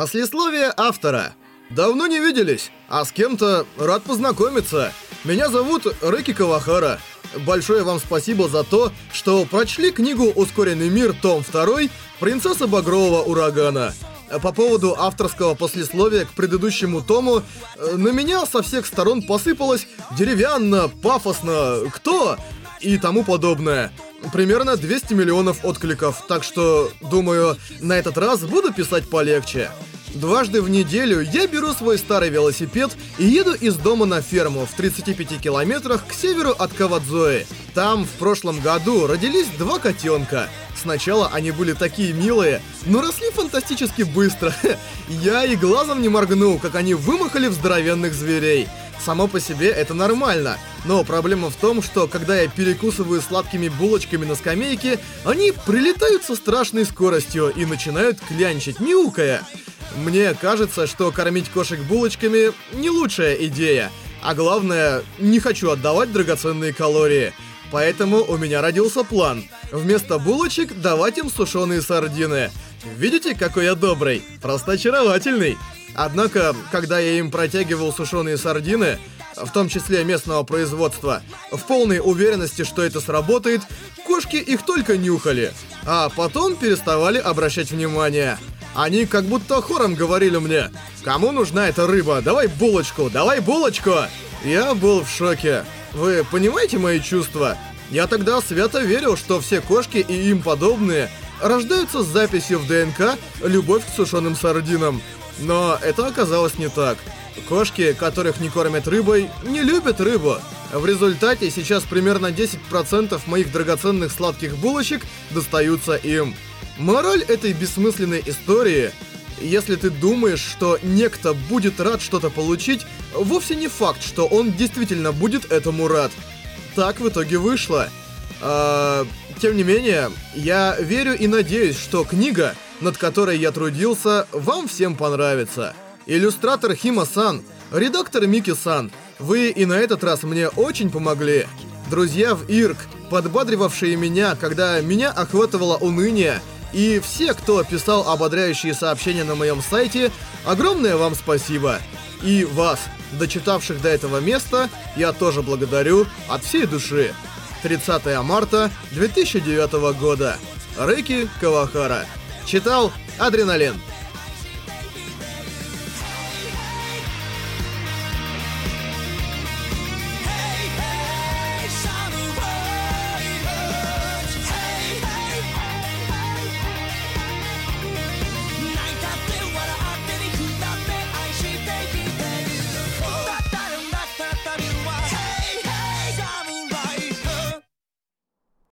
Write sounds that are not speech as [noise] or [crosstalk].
Послесловие автора. Давно не виделись, а с кем-то рад познакомиться. Меня зовут Рэки Кавахара. Большое вам спасибо за то, что прочли книгу «Ускоренный мир. Том 2. Принцесса Багрового урагана». По поводу авторского послесловия к предыдущему тому, э, на меня со всех сторон посыпалось деревянно, пафосно, кто и тому подобное. Примерно 200 миллионов откликов, так что, думаю, на этот раз буду писать полегче. Дважды в неделю я беру свой старый велосипед и еду из дома на ферму в 35 километрах к северу от Кавадзои. Там в прошлом году родились два котенка. Сначала они были такие милые, но росли фантастически быстро. [laughs] Я и глазом не моргнул, как они вымахали в здоровенных зверей. Само по себе это нормально, но проблема в том, что когда я перекусываю сладкими булочками на скамейке, они прилетают со страшной скоростью и начинают клянчить, мяукая. Мне кажется, что кормить кошек булочками не лучшая идея. А главное, не хочу отдавать драгоценные калории. Поэтому у меня родился план. Вместо булочек давать им сушеные сардины. Видите, какой я добрый? Просто очаровательный. Однако, когда я им протягивал сушеные сардины, в том числе местного производства, в полной уверенности, что это сработает, кошки их только нюхали, а потом переставали обращать внимание. Они как будто хором говорили мне, «Кому нужна эта рыба? Давай булочку, давай булочку!» Я был в шоке. Вы понимаете мои чувства? Я тогда свято верил, что все кошки и им подобные рождаются с записью в ДНК «Любовь к сушеным сардинам». Но это оказалось не так. Кошки, которых не кормят рыбой, не любят рыбу. В результате сейчас примерно 10% моих драгоценных сладких булочек достаются им. Мораль этой бессмысленной истории если ты думаешь, что некто будет рад что-то получить, вовсе не факт, что он действительно будет этому рад. Так в итоге вышло. А, тем не менее, я верю и надеюсь, что книга, над которой я трудился, вам всем понравится. Иллюстратор Хима-сан, редактор Мики-сан, вы и на этот раз мне очень помогли. Друзья в ИРК, подбадривавшие меня, когда меня охватывало уныние, и все, кто писал ободряющие сообщения на моем сайте, огромное вам спасибо. И вас, дочитавших до этого места, я тоже благодарю от всей души. 30 марта 2009 года. Рэки Кавахара. Читал Адреналин.